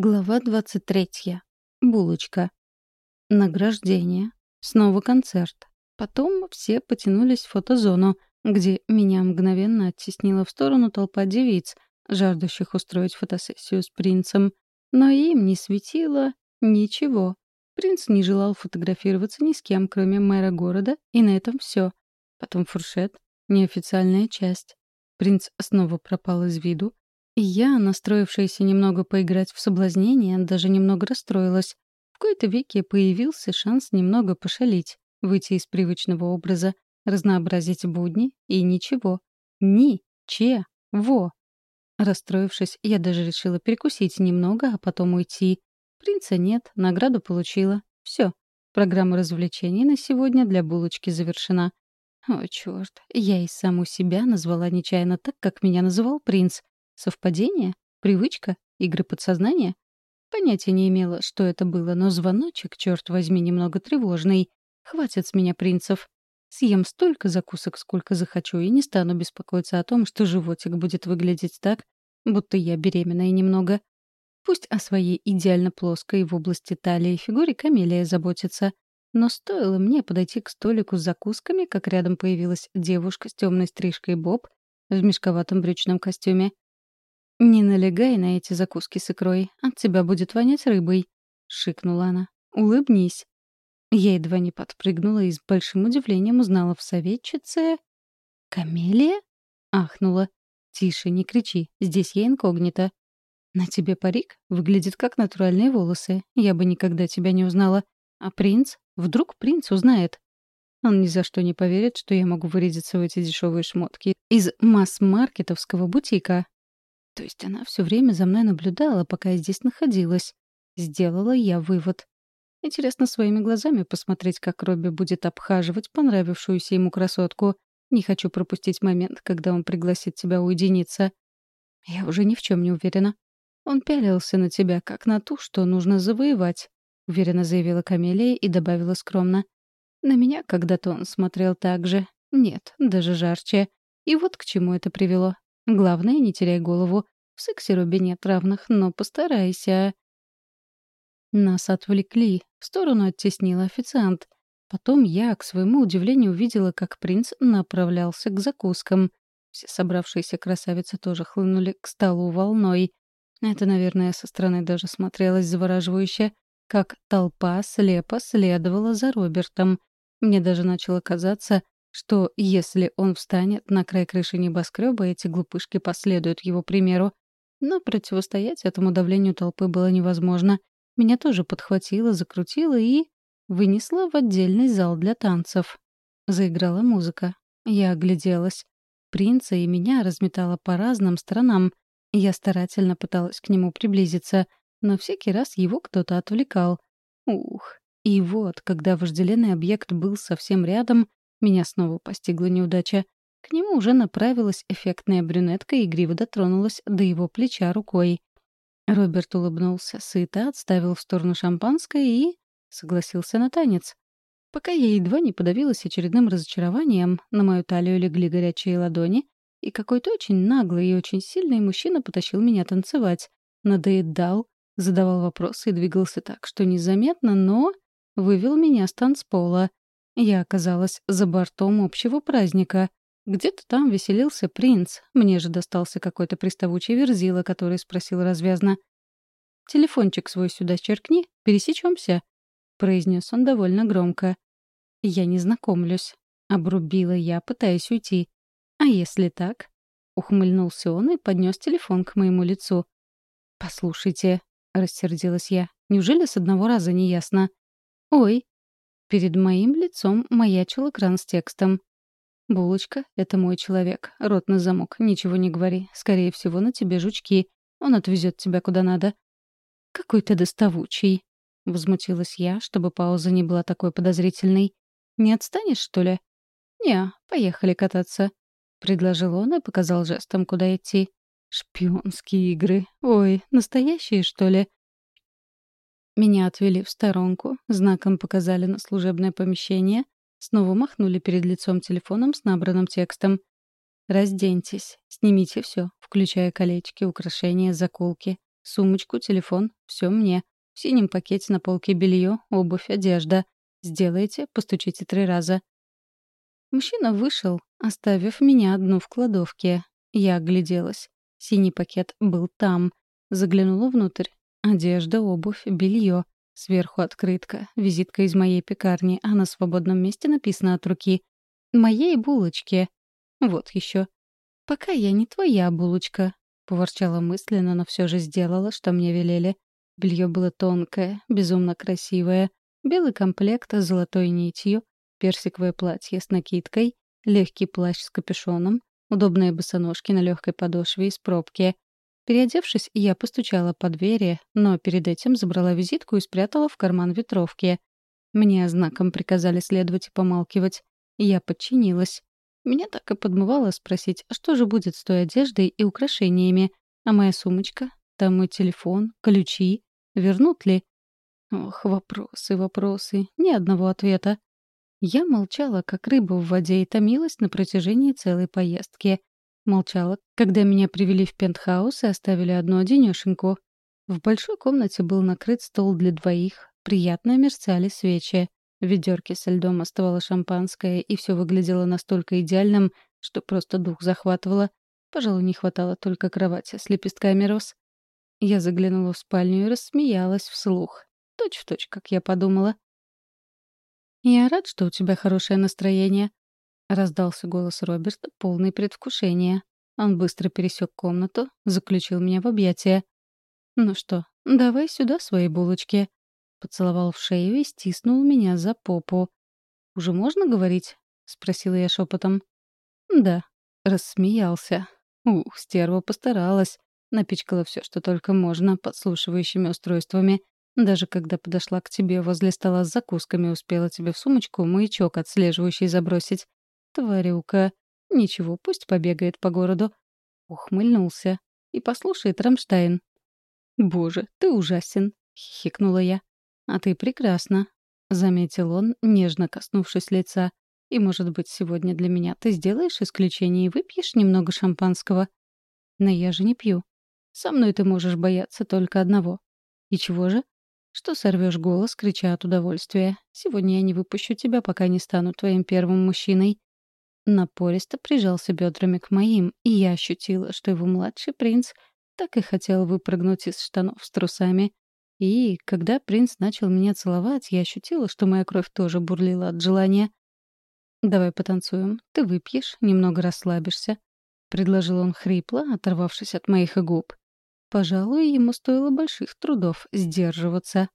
Глава 23. Булочка. Награждение. Снова концерт. Потом все потянулись в фотозону, где меня мгновенно оттеснила в сторону толпа девиц, жаждущих устроить фотосессию с принцем. Но им не светило ничего. Принц не желал фотографироваться ни с кем, кроме мэра города, и на этом все. Потом фуршет, неофициальная часть. Принц снова пропал из виду, и я, настроившаяся немного поиграть в соблазнение, даже немного расстроилась. В кои-то веке появился шанс немного пошалить, выйти из привычного образа, разнообразить будни и ничего. Ни-че-во. Расстроившись, я даже решила перекусить немного, а потом уйти. Принца нет, награду получила. Все. Программа развлечений на сегодня для булочки завершена. О, черт, я и саму себя назвала нечаянно так, как меня называл принц. Совпадение? Привычка? Игры подсознания? Понятия не имела, что это было, но звоночек, черт возьми, немного тревожный. Хватит с меня принцев. Съем столько закусок, сколько захочу, и не стану беспокоиться о том, что животик будет выглядеть так, будто я беременная немного. Пусть о своей идеально плоской в области талии фигуре Камелия заботится. Но стоило мне подойти к столику с закусками, как рядом появилась девушка с темной стрижкой Боб в мешковатом брючном костюме. «Не налегай на эти закуски с икрой, от тебя будет вонять рыбой», — шикнула она. «Улыбнись». Я едва не подпрыгнула и с большим удивлением узнала в советчице... «Камелия?» — ахнула. «Тише, не кричи, здесь я инкогнито». «На тебе парик? Выглядит как натуральные волосы. Я бы никогда тебя не узнала. А принц? Вдруг принц узнает?» Он ни за что не поверит, что я могу вырядиться в эти дешевые шмотки из масс-маркетовского бутика, то есть она все время за мной наблюдала, пока я здесь находилась. Сделала я вывод. Интересно своими глазами посмотреть, как Робби будет обхаживать понравившуюся ему красотку. Не хочу пропустить момент, когда он пригласит тебя уединиться. Я уже ни в чем не уверена. Он пялился на тебя, как на ту, что нужно завоевать, — уверенно заявила Камелия и добавила скромно. На меня когда-то он смотрел так же. Нет, даже жарче. И вот к чему это привело. Главное, не теряй голову. В сексе Робби нет равных, но постарайся. Нас отвлекли. В сторону оттеснил официант. Потом я, к своему удивлению, увидела, как принц направлялся к закускам. Все собравшиеся красавицы тоже хлынули к столу волной. Это, наверное, со стороны даже смотрелось завораживающе, как толпа слепо следовала за Робертом. Мне даже начало казаться, что если он встанет на край крыши небоскреба, эти глупышки последуют его примеру. Но противостоять этому давлению толпы было невозможно. Меня тоже подхватило, закрутило и... вынесло в отдельный зал для танцев. Заиграла музыка. Я огляделась. Принца и меня разметало по разным сторонам. Я старательно пыталась к нему приблизиться, но всякий раз его кто-то отвлекал. Ух. И вот, когда вожделенный объект был совсем рядом, меня снова постигла неудача. К нему уже направилась эффектная брюнетка и игриво дотронулась до его плеча рукой. Роберт улыбнулся сыто, отставил в сторону шампанское и... согласился на танец. Пока я едва не подавилась очередным разочарованием, на мою талию легли горячие ладони, и какой-то очень наглый и очень сильный мужчина потащил меня танцевать. Надоедал, задавал вопросы и двигался так, что незаметно, но вывел меня с танцпола. Я оказалась за бортом общего праздника. Где-то там веселился принц. Мне же достался какой-то приставучий верзила, который спросил развязно. «Телефончик свой сюда черкни, пересечемся», — произнес он довольно громко. «Я не знакомлюсь», — обрубила я, пытаясь уйти. «А если так?» — ухмыльнулся он и поднес телефон к моему лицу. «Послушайте», — рассердилась я, — «неужели с одного раза не ясно?» «Ой», Перед моим лицом маячил экран с текстом. «Булочка — это мой человек. Рот на замок. Ничего не говори. Скорее всего, на тебе жучки. Он отвезет тебя куда надо». «Какой ты доставучий!» — возмутилась я, чтобы пауза не была такой подозрительной. «Не отстанешь, что ли?» «Не, поехали кататься», — предложил он и показал жестом, куда идти. «Шпионские игры. Ой, настоящие, что ли?» Меня отвели в сторонку, знаком показали на служебное помещение, снова махнули перед лицом телефоном с набранным текстом. «Разденьтесь, снимите все, включая колечки, украшения, заколки. Сумочку, телефон — все мне. В синем пакете на полке белье, обувь, одежда. Сделайте, постучите три раза. Мужчина вышел, оставив меня одну в кладовке. Я огляделась. Синий пакет был там. Заглянула внутрь. Одежда, обувь, белье. Сверху открытка, визитка из моей пекарни, а на свободном месте написано от руки. «Моей булочке». Вот еще. «Пока я не твоя булочка», — поворчала мысленно, но все же сделала, что мне велели. Белье было тонкое, безумно красивое. Белый комплект с золотой нитью, персиковое платье с накидкой, легкий плащ с капюшоном, удобные босоножки на легкой подошве из пробки. Переодевшись, я постучала по двери, но перед этим забрала визитку и спрятала в карман ветровки. Мне знаком приказали следовать и помалкивать. Я подчинилась. Меня так и подмывало спросить, а что же будет с той одеждой и украшениями? А моя сумочка? Там мой телефон, ключи. Вернут ли? Ох, вопросы, вопросы. Ни одного ответа. Я молчала, как рыба в воде, и томилась на протяжении целой поездки. Молчала, когда меня привели в пентхаус и оставили одну одинешеньку. В большой комнате был накрыт стол для двоих, приятно мерцали свечи. В ведерке со льдом оставало шампанское, и все выглядело настолько идеальным, что просто дух захватывало. Пожалуй, не хватало только кровати с лепестками роз. Я заглянула в спальню и рассмеялась вслух. Точь в точь, как я подумала. «Я рад, что у тебя хорошее настроение», — раздался голос Роберта, полный предвкушения. Он быстро пересек комнату, заключил меня в объятия. «Ну что, давай сюда свои булочки», — поцеловал в шею и стиснул меня за попу. «Уже можно говорить?» — спросила я шепотом. «Да», — рассмеялся. Ух, стерва постаралась. Напичкала все, что только можно, подслушивающими устройствами. Даже когда подошла к тебе возле стола с закусками, успела тебе в сумочку маячок отслеживающий забросить. Тварюка. Ничего, пусть побегает по городу. Ухмыльнулся. И послушает Рамштайн. «Боже, ты ужасен!» — хихикнула я. «А ты прекрасна», — заметил он, нежно коснувшись лица. «И, может быть, сегодня для меня ты сделаешь исключение и выпьешь немного шампанского?» «Но я же не пью. Со мной ты можешь бояться только одного. И чего же? что сорвешь голос, крича от удовольствия. Сегодня я не выпущу тебя, пока не стану твоим первым мужчиной. Напористо прижался бедрами к моим, и я ощутила, что его младший принц так и хотел выпрыгнуть из штанов с трусами. И, когда принц начал меня целовать, я ощутила, что моя кровь тоже бурлила от желания. «Давай потанцуем. Ты выпьешь, немного расслабишься», — предложил он хрипло, оторвавшись от моих губ. Пожалуй, ему стоило больших трудов сдерживаться.